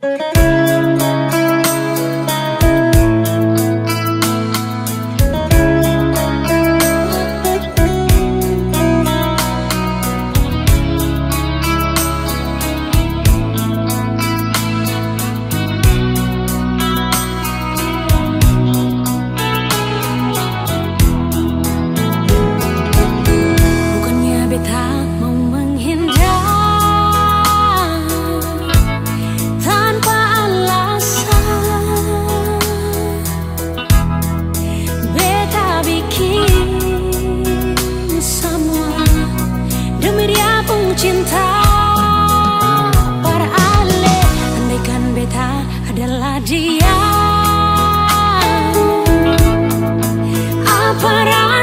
Música cinta. Para ale Andaikan beta adalah dia. Apa rasa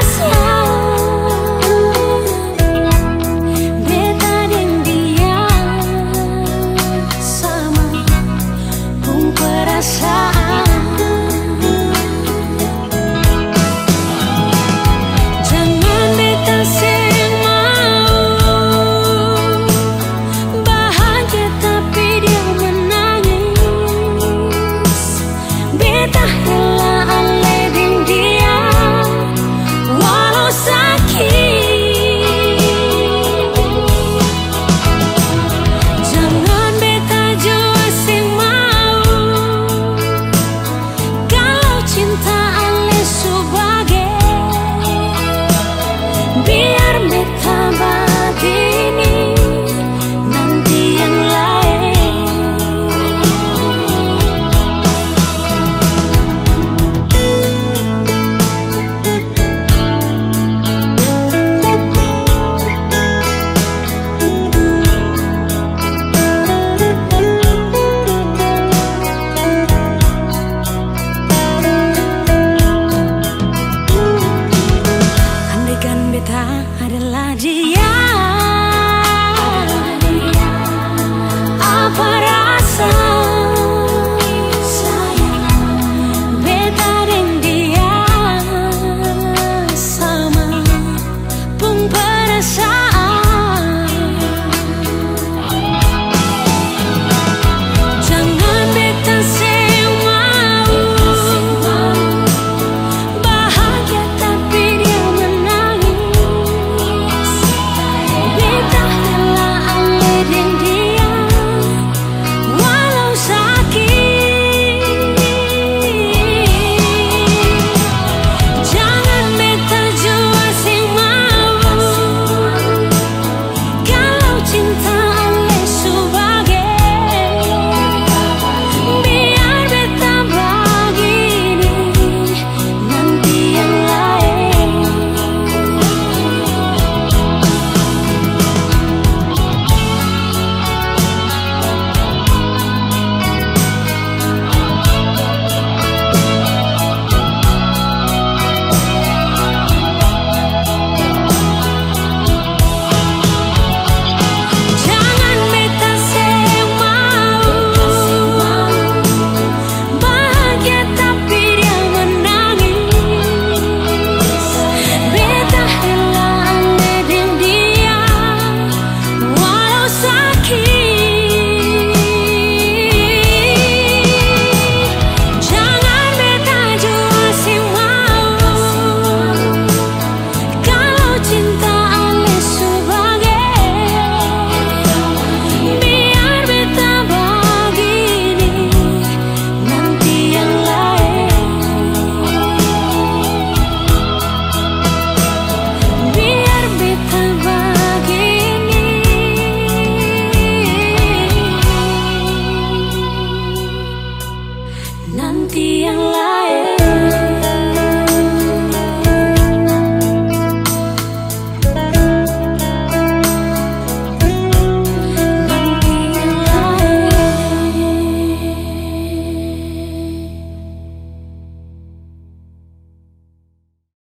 magia.